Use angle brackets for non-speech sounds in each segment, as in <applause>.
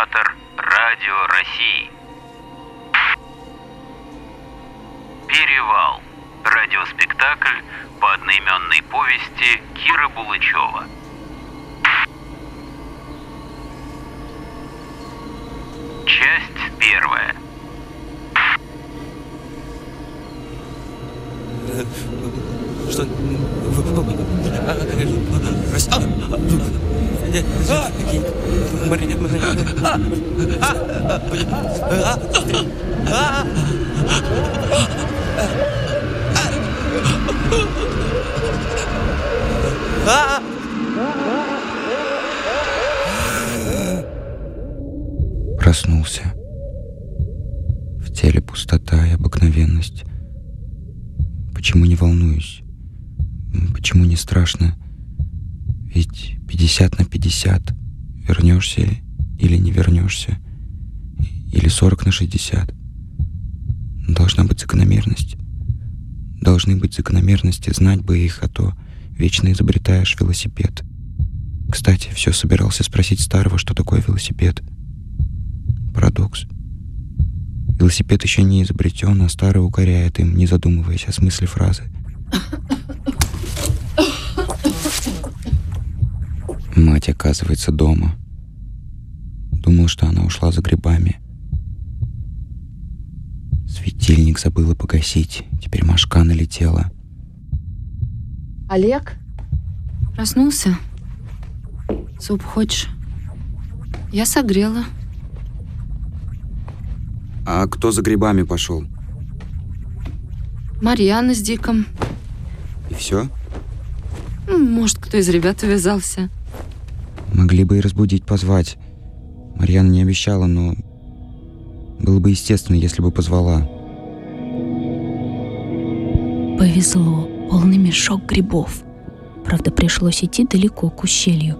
Театр Радио России. Перевал. Радиоспектакль по одноименной повести Киры Булычева. Часть первая. Что? Проснулся. В теле пустота и обыкновенность. Почему не волнуюсь? Почему не страшно? Ведь 50 на 50. Вернешься или не вернешься? Или 40 на 60. Должна быть закономерность. Должны быть закономерности, знать бы их, а то вечно изобретаешь велосипед. Кстати, все собирался спросить старого, что такое велосипед. Парадокс. Велосипед еще не изобретен, а старый укоряет им, не задумываясь о смысле фразы. Мать оказывается дома. Думал, что она ушла за грибами. Светильник забыла погасить. Теперь мошка налетела. Олег? Проснулся? Суп хочешь? Я согрела. А кто за грибами пошел? Марьяна с Диком. И все? Может, кто из ребят увязался. Могли бы и разбудить, позвать. Марьяна не обещала, но было бы естественно, если бы позвала. Повезло. Полный мешок грибов. Правда, пришлось идти далеко к ущелью.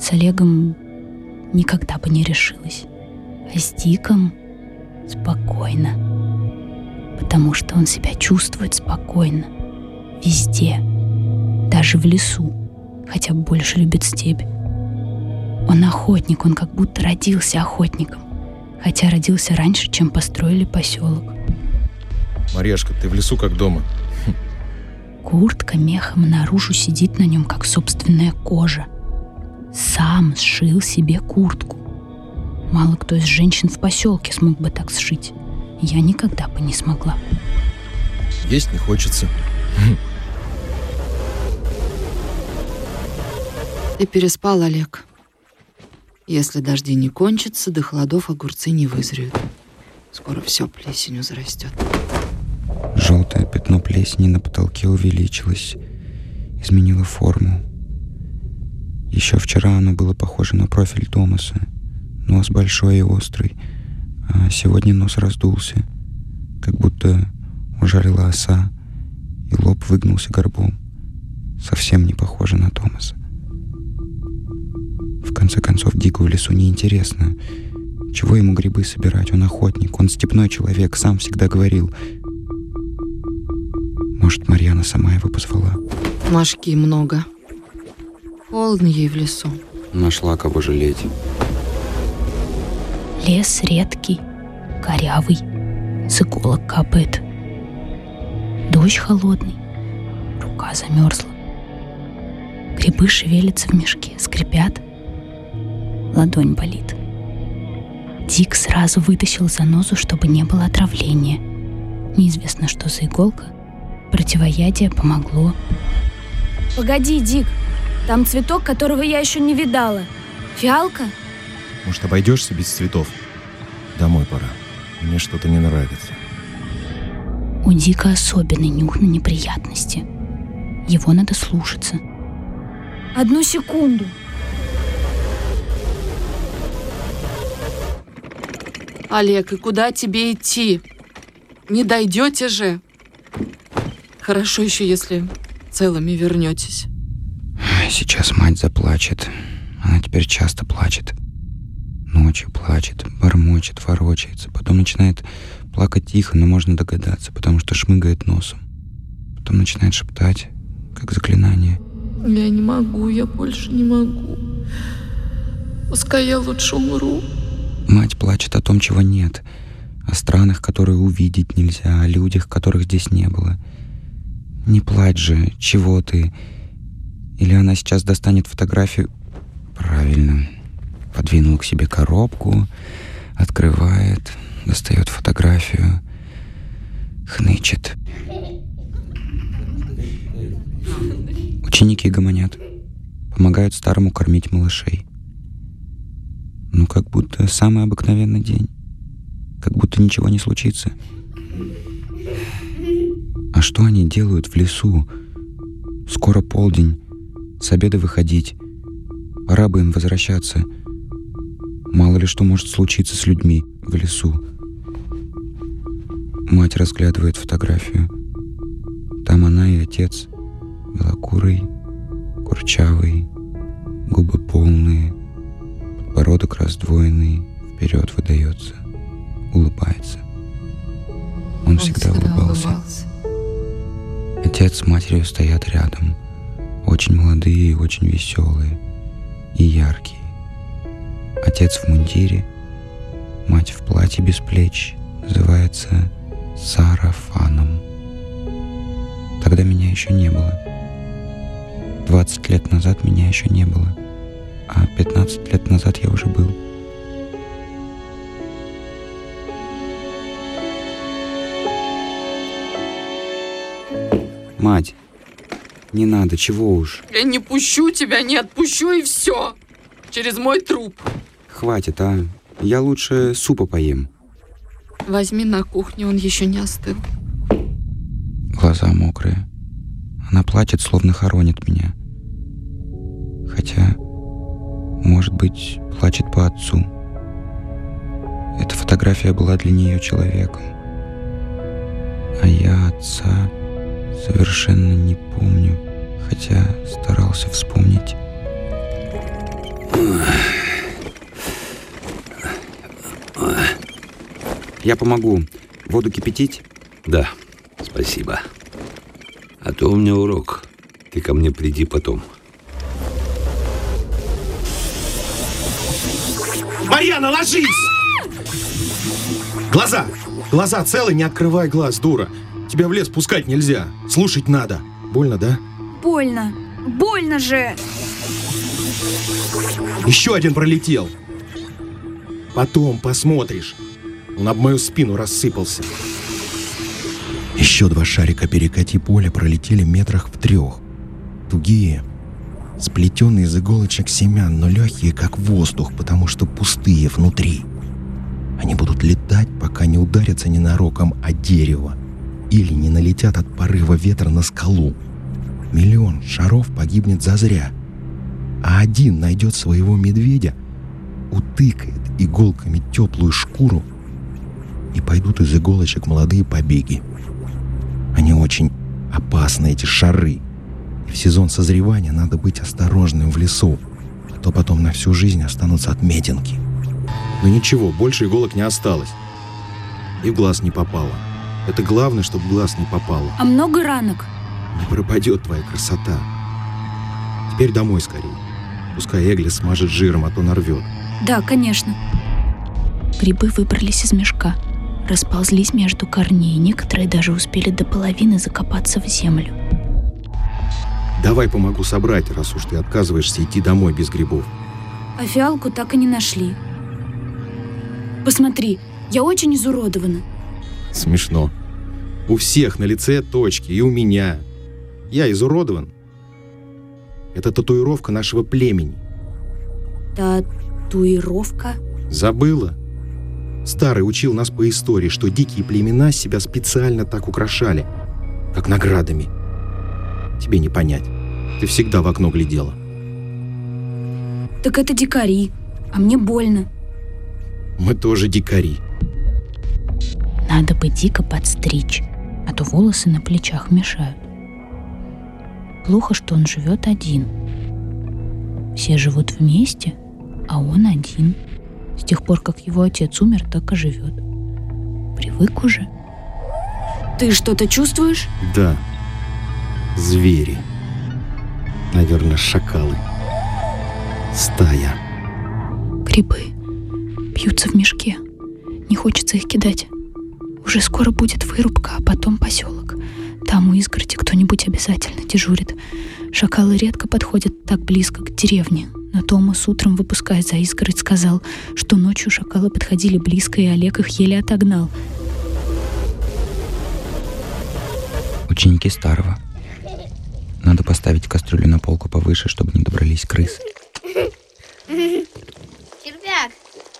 С Олегом никогда бы не решилась. А с Диком спокойно. Потому что он себя чувствует спокойно. Везде. Даже в лесу. Хотя больше любит степь. Он охотник, он как будто родился охотником. Хотя родился раньше, чем построили поселок. Марешка, ты в лесу как дома. Куртка мехом наружу сидит на нем, как собственная кожа. Сам сшил себе куртку. Мало кто из женщин в поселке смог бы так сшить. Я никогда бы не смогла. Есть не хочется. Ты переспал, Олег. Если дожди не кончатся, до холодов огурцы не вызреют. Скоро все плесенью зарастет. Желтое пятно плесени на потолке увеличилось, изменило форму. Еще вчера оно было похоже на профиль Томаса. Нос большой и острый, а сегодня нос раздулся, как будто ужалила оса, и лоб выгнулся горбом. Совсем не похоже на Томаса. В конце концов, Дику в лесу неинтересно. Чего ему грибы собирать? Он охотник, он степной человек, сам всегда говорил. Может, Марьяна сама его позвала? Машки много. Холодно ей в лесу. Нашла кого жалеть. Лес редкий, корявый, с иголок капает. Дождь холодный, рука замерзла. Грибы шевелятся в мешке, скрипят. Ладонь болит. Дик сразу вытащил занозу, чтобы не было отравления. Неизвестно, что за иголка. Противоядие помогло. Погоди, Дик. Там цветок, которого я еще не видала. Фиалка? Может, обойдешься без цветов? Домой пора. Мне что-то не нравится. У Дика особенный нюх на неприятности. Его надо слушаться. Одну секунду. Олег, и куда тебе идти? Не дойдете же. Хорошо еще, если целыми вернетесь. Сейчас мать заплачет. Она теперь часто плачет. Ночью плачет, бормочет, ворочается. Потом начинает плакать тихо, но можно догадаться, потому что шмыгает носом. Потом начинает шептать, как заклинание. Я не могу, я больше не могу. Пускай я лучше умру. Мать плачет о том, чего нет, о странах, которые увидеть нельзя, о людях, которых здесь не было. Не плачь же, чего ты? Или она сейчас достанет фотографию? Правильно. Подвинул к себе коробку, открывает, достает фотографию, хнычет. Ученики гомонят, помогают старому кормить малышей. Ну, как будто самый обыкновенный день. Как будто ничего не случится. А что они делают в лесу? Скоро полдень. С обеда выходить. Пора бы им возвращаться. Мало ли что может случиться с людьми в лесу. Мать разглядывает фотографию. Там она и отец. Белокурый, курчавый, губы полные, подбородок раздвоенный, вперед выдается, улыбается. Он, Он всегда, улыбался. улыбался. Отец с матерью стоят рядом, очень молодые и очень веселые, и яркие. Отец в мундире, мать в платье без плеч, называется сарафаном. Тогда меня еще не было. 20 лет назад меня еще не было, а 15 лет назад я уже был. Мать, не надо, чего уж. Я не пущу тебя, не отпущу и все. Через мой труп. Хватит, а? Я лучше супа поем. Возьми на кухне, он еще не остыл. Глаза мокрые. Она плачет, словно хоронит меня. Хотя, может быть, плачет по отцу. Эта фотография была для нее человеком. А я отца совершенно не помню, хотя старался вспомнить. Я помогу. Воду кипятить? Да, спасибо. А то у меня урок. Ты ко мне приди потом. Марьяна, ложись! Глаза! Глаза целы, не открывай глаз, дура. Тебя в лес пускать нельзя. Слушать надо. Больно, да? Больно. Больно же. Еще один пролетел. Потом посмотришь. Он об мою спину рассыпался. Еще два шарика перекати поля пролетели метрах в трех. Тугие, сплетенные из иголочек семян, но легкие, как воздух, потому что пустые внутри. Они будут летать, пока не ударятся ненароком о дерево или не налетят от порыва ветра на скалу. Миллион шаров погибнет зазря, а один найдет своего медведя, утыкает иголками теплую шкуру и пойдут из иголочек молодые побеги. Они очень опасны, эти шары. В сезон созревания надо быть осторожным в лесу, а то потом на всю жизнь останутся отметинки. Но ничего, больше иголок не осталось. И в глаз не попало. Это главное, чтобы в глаз не попало. А много ранок? Не пропадет твоя красота. Теперь домой скорее. Пускай Эгли смажет жиром, а то нарвет. Да, конечно. Грибы выбрались из мешка, расползлись между корней, некоторые даже успели до половины закопаться в землю. Давай помогу собрать, раз уж ты отказываешься идти домой без грибов. А фиалку так и не нашли. Посмотри, я очень изуродована. Смешно. У всех на лице точки, и у меня. Я изуродован. Это татуировка нашего племени. Татуировка? Забыла? Старый учил нас по истории, что дикие племена себя специально так украшали, как наградами. Тебе не понять. Ты всегда в окно глядела. Так это дикари, а мне больно. Мы тоже дикари. Надо бы дико подстричь, а то волосы на плечах мешают. Плохо, что он живет один. Все живут вместе, а он один. С тех пор, как его отец умер, так и живет. Привык уже. Ты что-то чувствуешь? Да. Звери. Наверное, шакалы. Стая. Грибы вьются в мешке. Не хочется их кидать. Уже скоро будет вырубка, а потом поселок. Там у изгороди кто-нибудь обязательно дежурит. Шакалы редко подходят так близко к деревне, но Томас утром, выпуская за изгородь, сказал, что ночью шакалы подходили близко, и Олег их еле отогнал. Ученики старого. Надо поставить кастрюлю на полку повыше, чтобы не добрались крысы. Червяк,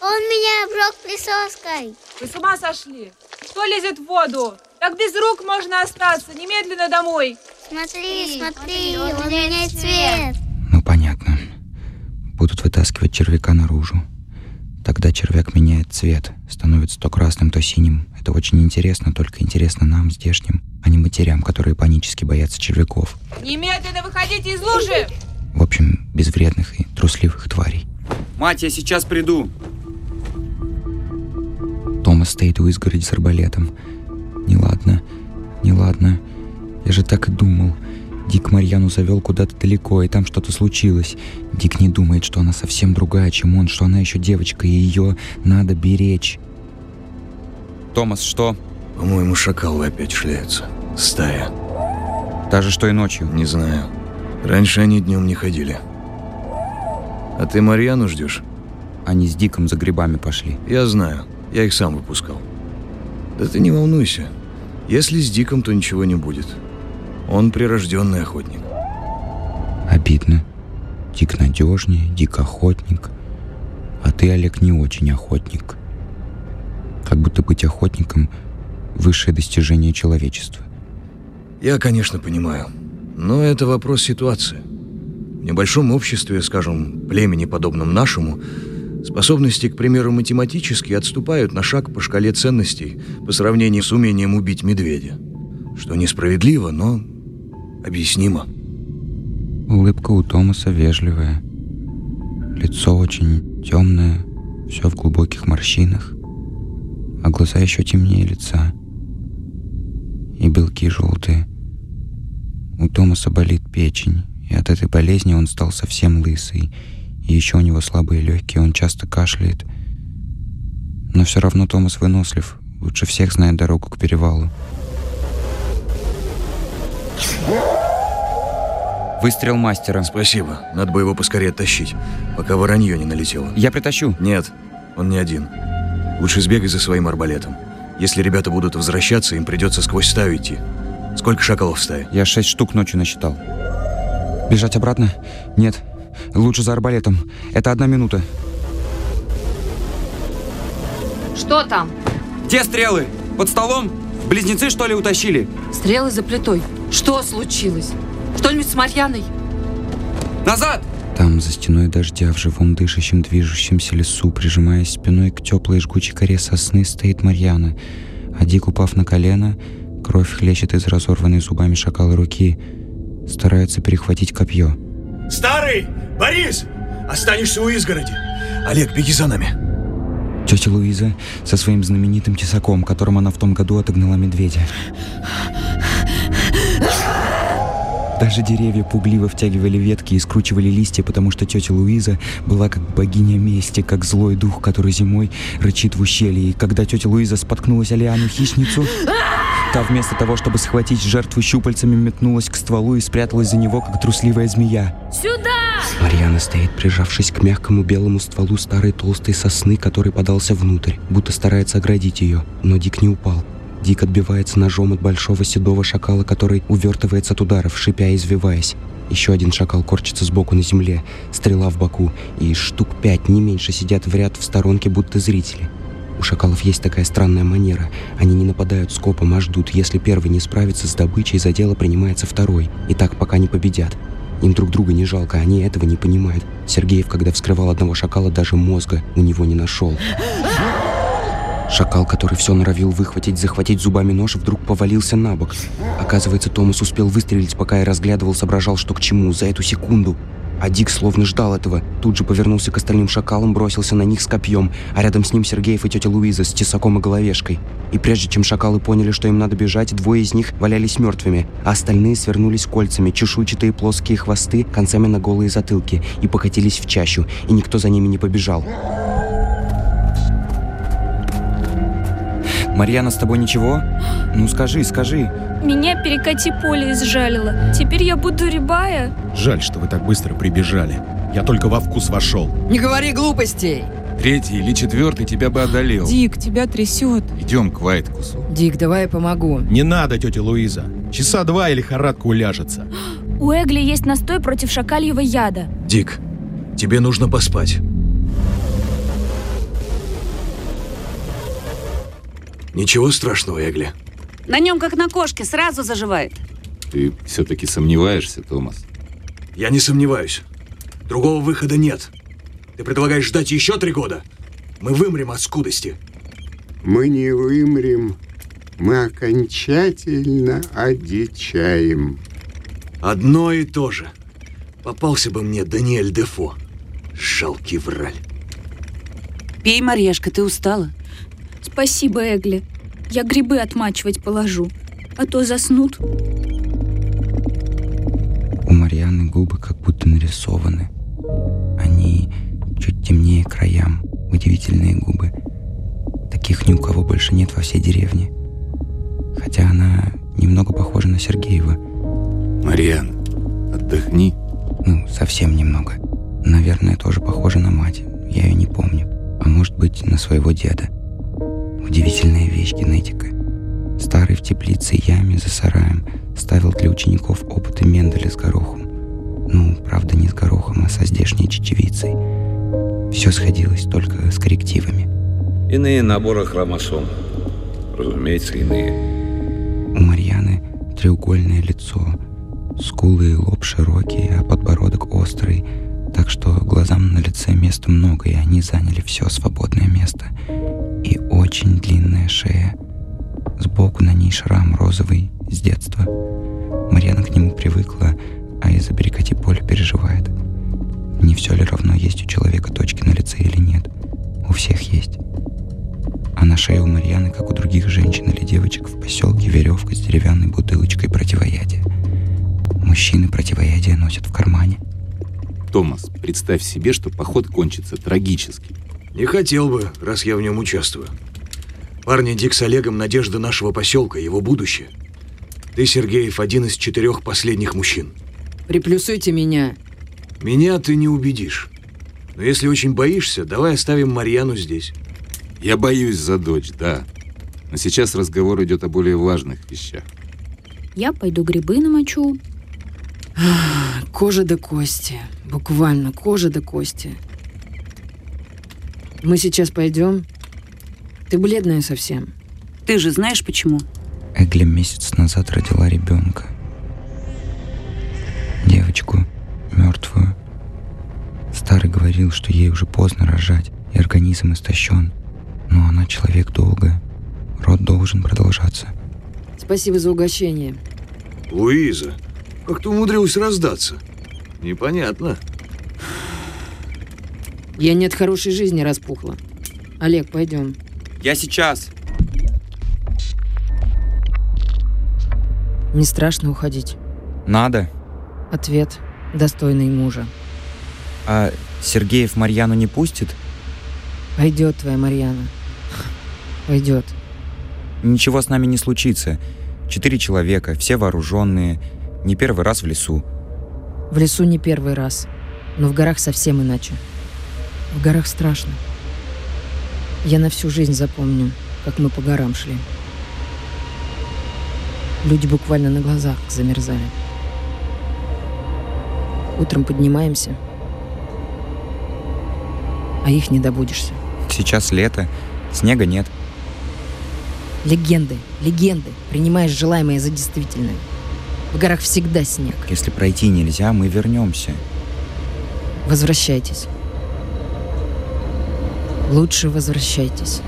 он меня обжег присоской. Вы с ума сошли? Кто лезет в воду? Так без рук можно остаться. Немедленно домой. Смотри, смотри, он меняет цвет. Ну, понятно. Будут вытаскивать червяка наружу. Тогда червяк меняет цвет, становится то красным, то синим. Это очень интересно, только интересно нам, здешним, а не матерям, которые панически боятся червяков. Немедленно выходите из лужи! В общем, безвредных и трусливых тварей. Мать, я сейчас приду. Томас стоит у изгороди с арбалетом. Неладно, неладно. Я же так и думал. Дик Марьяну завел куда-то далеко, и там что-то случилось. Дик не думает, что она совсем другая, чем он, что она еще девочка, и ее надо беречь. Томас, что? По-моему, шакалы опять шляются. Стая. Та же, что и ночью. Не знаю. Раньше они днем не ходили. А ты Марьяну ждешь? Они с Диком за грибами пошли. Я знаю. Я их сам выпускал. Да ты не волнуйся. Если с Диком, то ничего не будет. Он прирожденный охотник. Обидно. Дик надежнее, Дик охотник. А ты, Олег, не очень охотник. Как будто быть охотником – высшее достижение человечества. Я, конечно, понимаю. Но это вопрос ситуации. В небольшом обществе, скажем, племени, подобном нашему, способности, к примеру, математические отступают на шаг по шкале ценностей по сравнению с умением убить медведя. Что несправедливо, но объяснимо. Улыбка у Томаса вежливая. Лицо очень темное, все в глубоких морщинах, а глаза еще темнее лица. Белки желтые. У Томаса болит печень, и от этой болезни он стал совсем лысый. И еще у него слабые легкие, он часто кашляет. Но все равно Томас вынослив, лучше всех знает дорогу к перевалу. Выстрел мастера. Спасибо. Надо бы его поскорее тащить, пока воронье не налетело. Я притащу. Нет, он не один. Лучше сбегай за своим арбалетом. Если ребята будут возвращаться, им придется сквозь стаю идти. Сколько шакалов в стае? Я шесть штук ночью насчитал. Бежать обратно? Нет. Лучше за арбалетом. Это одна минута. Что там? Где стрелы? Под столом? Близнецы, что ли, утащили? Стрелы за плитой. Что случилось? Что-нибудь с Марьяной? Назад! Там, за стеной дождя, в живом дышащем, движущемся лесу, прижимаясь спиной к теплой жгучей коре сосны, стоит Марьяна. А Дик, упав на колено, кровь хлещет из разорванной зубами шакала руки, старается перехватить копье. Старый! Борис! Останешься у изгороди. Олег, беги за нами. Тетя Луиза со своим знаменитым тесаком, которым она в том году отогнала медведя. Даже деревья пугливо втягивали ветки и скручивали листья, потому что тетя Луиза была как богиня мести, как злой дух, который зимой рычит в ущелье. И когда тетя Луиза споткнулась о лиану-хищницу, та вместо того, чтобы схватить жертву щупальцами, метнулась к стволу и спряталась за него, как трусливая змея. Сюда! Марьяна стоит, прижавшись к мягкому белому стволу старой толстой сосны, который подался внутрь, будто старается оградить ее. Но Дик не упал. Дик отбивается ножом от большого седого шакала, который увертывается от ударов, шипя и извиваясь. Еще один шакал корчится сбоку на земле, стрела в боку, и штук пять, не меньше, сидят в ряд в сторонке, будто зрители. У шакалов есть такая странная манера. Они не нападают скопом, а ждут. Если первый не справится с добычей, за дело принимается второй. И так пока не победят. Им друг друга не жалко, они этого не понимают. Сергеев, когда вскрывал одного шакала, даже мозга у него не нашел. Шакал, который все норовил выхватить, захватить зубами нож, вдруг повалился на бок. Оказывается, Томас успел выстрелить, пока я разглядывал, соображал, что к чему, за эту секунду. А Дик словно ждал этого. Тут же повернулся к остальным шакалам, бросился на них с копьем, а рядом с ним Сергеев и тетя Луиза с тесаком и головешкой. И прежде чем шакалы поняли, что им надо бежать, двое из них валялись мертвыми, а остальные свернулись кольцами, чешуйчатые плоские хвосты концами на голые затылки и покатились в чащу, и никто за ними не побежал. Марьяна с тобой ничего? Ну скажи, скажи. Меня перекати поле изжалило. Теперь я буду рябая. Жаль, что вы так быстро прибежали. Я только во вкус вошел. Не говори глупостей. Третий или четвертый тебя бы одолел. Дик, тебя трясет. Идем к Вайткусу. Дик, давай я помогу. Не надо, тетя Луиза. Часа два и лихорадка уляжется. <gasps> У Эгли есть настой против шакальего яда. Дик, тебе нужно поспать. Ничего страшного, Эгли. На нем, как на кошке, сразу заживает. Ты все-таки сомневаешься, Томас? Я не сомневаюсь. Другого выхода нет. Ты предлагаешь ждать еще три года? Мы вымрем от скудости. Мы не вымрем. Мы окончательно одичаем. Одно и то же. Попался бы мне Даниэль Дефо. Жалкий враль. Пей, Марешка, ты устала? Спасибо, Эгли. Я грибы отмачивать положу. А то заснут. У Марьяны губы как будто нарисованы. Они чуть темнее краям, удивительные губы. Таких ни у кого больше нет во всей деревне. Хотя она немного похожа на Сергеева. Марьян, отдохни. Ну, совсем немного. Наверное, тоже похожа на мать. Я ее не помню. А может быть, на своего деда. Удивительная вещь генетика. Старый в теплице яме за сараем ставил для учеников опыты Менделя с горохом. Ну, правда, не с горохом, а со здешней чечевицей. Все сходилось только с коррективами. Иные наборы хромосом. Разумеется, иные. У Марьяны треугольное лицо, скулы и лоб широкие, а подбородок острый, так что глазам на лице места много, и они заняли все свободное место. И очень длинная шея. Сбоку на ней шрам розовый с детства. Марьяна к нему привыкла, а из-за перекати поля переживает. Не все ли равно, есть у человека точки на лице или нет? У всех есть. А на шее у Марьяны, как у других женщин или девочек в поселке, веревка с деревянной бутылочкой противоядия. Мужчины противоядие носят в кармане. Томас, представь себе, что поход кончится трагически. Не хотел бы, раз я в нем участвую. Парни Дик с Олегом – надежда нашего поселка, его будущее. Ты, Сергеев, один из четырех последних мужчин. Приплюсуйте меня. Меня ты не убедишь. Но если очень боишься, давай оставим Марьяну здесь. Я боюсь за дочь, да. Но сейчас разговор идет о более важных вещах. Я пойду грибы намочу. Кожа до кости. Буквально кожа до кости. Мы сейчас пойдем. Ты бледная совсем. Ты же знаешь почему? Эгли месяц назад родила ребенка. Девочку, мертвую. Старый говорил, что ей уже поздно рожать, и организм истощен. Но она человек долго. Род должен продолжаться. Спасибо за угощение. Луиза, как ты умудрилась раздаться? Непонятно. Я не от хорошей жизни распухла. Олег, пойдем. Я сейчас. Не страшно уходить. Надо. Ответ достойный мужа. А Сергеев Марьяну не пустит? Пойдет твоя Марьяна. Пойдет. Ничего с нами не случится. Четыре человека, все вооруженные, не первый раз в лесу. В лесу не первый раз, но в горах совсем иначе. В горах страшно. Я на всю жизнь запомню, как мы по горам шли. Люди буквально на глазах замерзали. Утром поднимаемся, а их не добудешься. Сейчас лето, снега нет. Легенды, легенды. Принимаешь желаемое за действительное. В горах всегда снег. Если пройти нельзя, мы вернемся. Возвращайтесь. Лучше возвращайтесь.